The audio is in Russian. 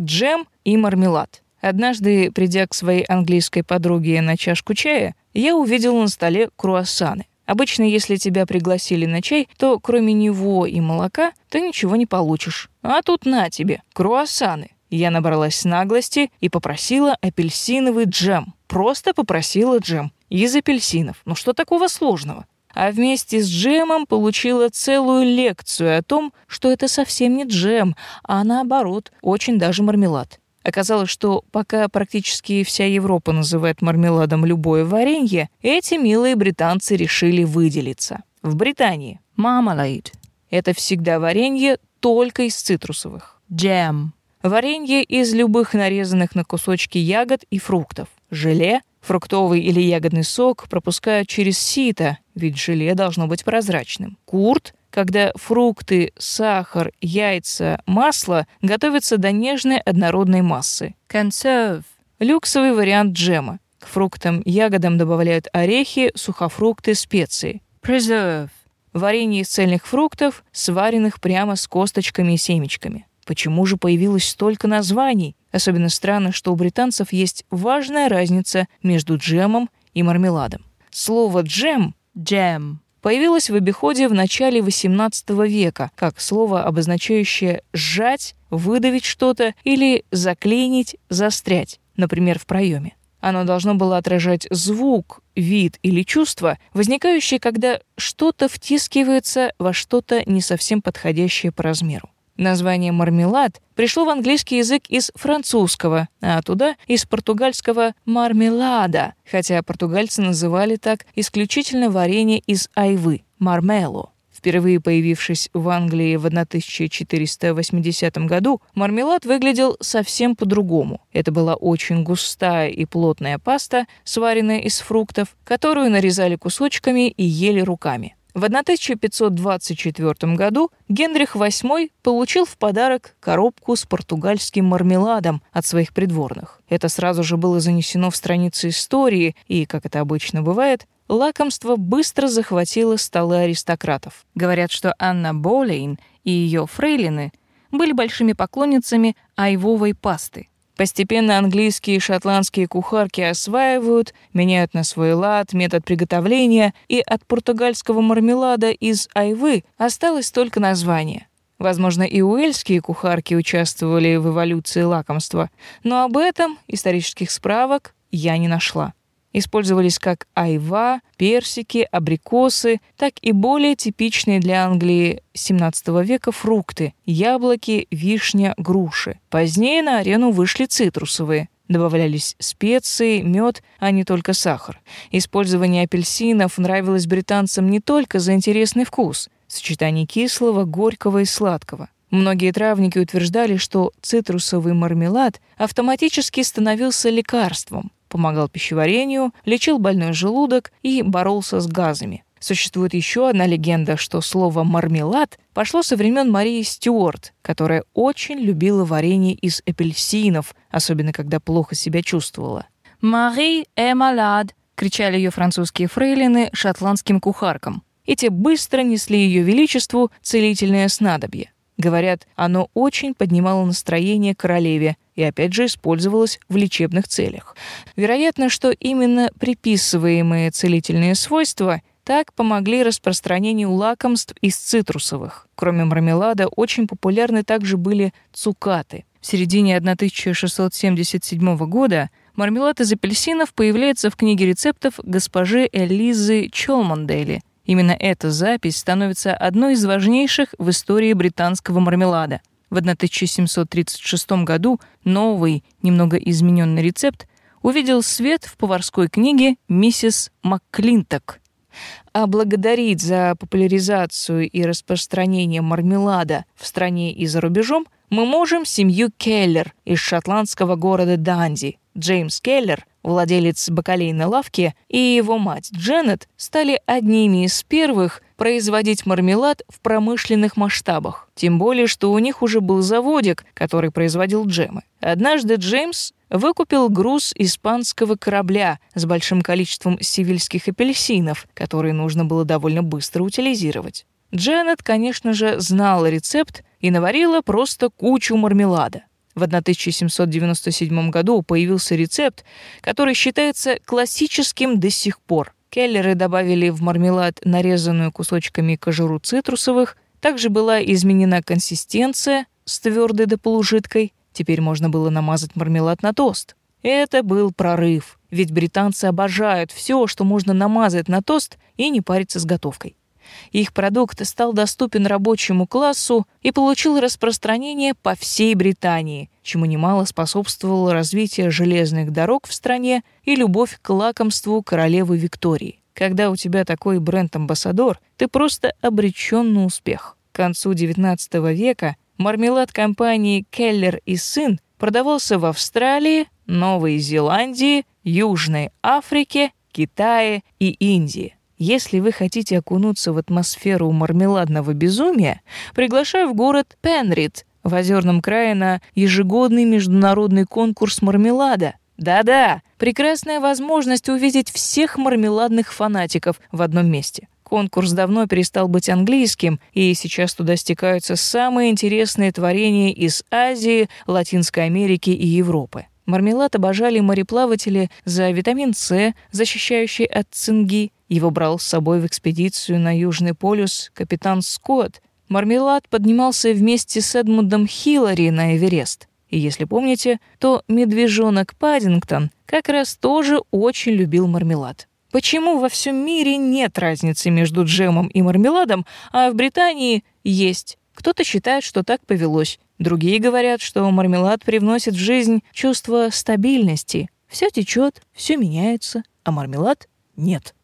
Джем и мармелад. Однажды, придя к своей английской подруге на чашку чая, я увидела на столе круассаны. Обычно, если тебя пригласили на чай, то кроме него и молока ты ничего не получишь. А тут на тебе, круассаны. Я набралась наглости и попросила апельсиновый джем. Просто попросила джем. Из апельсинов. Ну что такого сложного? А вместе с джемом получила целую лекцию о том, что это совсем не джем, а наоборот, очень даже мармелад. Оказалось, что пока практически вся Европа называет мармеладом любое варенье, эти милые британцы решили выделиться. В Британии marmalade — это всегда варенье только из цитрусовых. jam Варенье из любых нарезанных на кусочки ягод и фруктов. Желе, фруктовый или ягодный сок пропускают через сито, ведь желе должно быть прозрачным. Курт, когда фрукты, сахар, яйца, масло готовятся до нежной однородной массы. conserve Люксовый вариант джема. К фруктам, ягодам добавляют орехи, сухофрукты, специи. preserve Варенье из цельных фруктов, сваренных прямо с косточками и семечками. Почему же появилось столько названий? Особенно странно, что у британцев есть важная разница между джемом и мармеладом. Слово «джем» jam появилось в обиходе в начале XVIII века как слово, обозначающее «сжать», «выдавить что-то» или «заклинить», «застрять», например, в проеме. Оно должно было отражать звук, вид или чувство, возникающее, когда что-то втискивается во что-то не совсем подходящее по размеру. Название «мармелад» пришло в английский язык из французского, а туда — из португальского «мармелада», хотя португальцы называли так исключительно варенье из айвы — «мармело». Впервые появившись в Англии в 1480 году, мармелад выглядел совсем по-другому. Это была очень густая и плотная паста, сваренная из фруктов, которую нарезали кусочками и ели руками. В 1524 году Генрих VIII получил в подарок коробку с португальским мармеладом от своих придворных. Это сразу же было занесено в страницы истории, и, как это обычно бывает, лакомство быстро захватило столы аристократов. Говорят, что Анна Болейн и ее фрейлины были большими поклонницами айвовой пасты. Постепенно английские и шотландские кухарки осваивают, меняют на свой лад метод приготовления, и от португальского мармелада из айвы осталось только название. Возможно, и уэльские кухарки участвовали в эволюции лакомства, но об этом исторических справок я не нашла использовались как айва, персики, абрикосы, так и более типичные для Англии XVII века фрукты – яблоки, вишня, груши. Позднее на арену вышли цитрусовые – Добавлялись специи, мед, а не только сахар. Использование апельсинов нравилось британцам не только за интересный вкус, сочетание кислого, горького и сладкого. Многие травники утверждали, что цитрусовый мармелад автоматически становился лекарством, помогал пищеварению, лечил больной желудок и боролся с газами. Существует еще одна легенда, что слово «мармелад» пошло со времен Марии Стюарт, которая очень любила варенье из апельсинов, особенно когда плохо себя чувствовала. Мари э malade кричали ее французские фрейлины шотландским кухаркам. И те быстро несли ее величеству целительное снадобье. Говорят, оно очень поднимало настроение королеве и опять же использовалось в лечебных целях. Вероятно, что именно приписываемые целительные свойства так помогли распространению лакомств из цитрусовых. Кроме мармелада, очень популярны также были цукаты. В середине 1677 года мармелад из апельсинов появляется в книге рецептов госпожи Элизы Чолмандели – Именно эта запись становится одной из важнейших в истории британского мармелада. В 1736 году новый, немного измененный рецепт увидел свет в поварской книге миссис МакКлинток. А благодарить за популяризацию и распространение мармелада в стране и за рубежом мы можем семью Келлер из шотландского города Данди. Джеймс Келлер владелец бакалейной лавки, и его мать Дженнет стали одними из первых производить мармелад в промышленных масштабах. Тем более, что у них уже был заводик, который производил джемы. Однажды Джеймс выкупил груз испанского корабля с большим количеством сивильских апельсинов, которые нужно было довольно быстро утилизировать. Дженнет, конечно же, знала рецепт и наварила просто кучу мармелада. В 1797 году появился рецепт, который считается классическим до сих пор. Келлеры добавили в мармелад нарезанную кусочками кожуру цитрусовых, также была изменена консистенция с твердой до полужидкой. Теперь можно было намазать мармелад на тост. Это был прорыв, ведь британцы обожают все, что можно намазать на тост и не париться с готовкой. Их продукт стал доступен рабочему классу и получил распространение по всей Британии, чему немало способствовало развитие железных дорог в стране и любовь к лакомству королевы Виктории. Когда у тебя такой бренд-амбассадор, ты просто обречен на успех. К концу XIX века мармелад компании «Келлер и сын» продавался в Австралии, Новой Зеландии, Южной Африке, Китае и Индии. Если вы хотите окунуться в атмосферу мармеладного безумия, приглашаю в город Пенрид в озерном крае на ежегодный международный конкурс мармелада. Да-да, прекрасная возможность увидеть всех мармеладных фанатиков в одном месте. Конкурс давно перестал быть английским, и сейчас туда стекаются самые интересные творения из Азии, Латинской Америки и Европы. Мармелад обожали мореплаватели за витамин С, защищающий от цинги. Его брал с собой в экспедицию на Южный полюс капитан Скотт. Мармелад поднимался вместе с Эдмундом Хиллари на Эверест. И если помните, то медвежонок Паддингтон как раз тоже очень любил мармелад. Почему во всем мире нет разницы между джемом и мармеладом, а в Британии есть? Кто-то считает, что так повелось. Другие говорят, что мармелад привносит в жизнь чувство стабильности. Все течет, все меняется, а мармелад нет.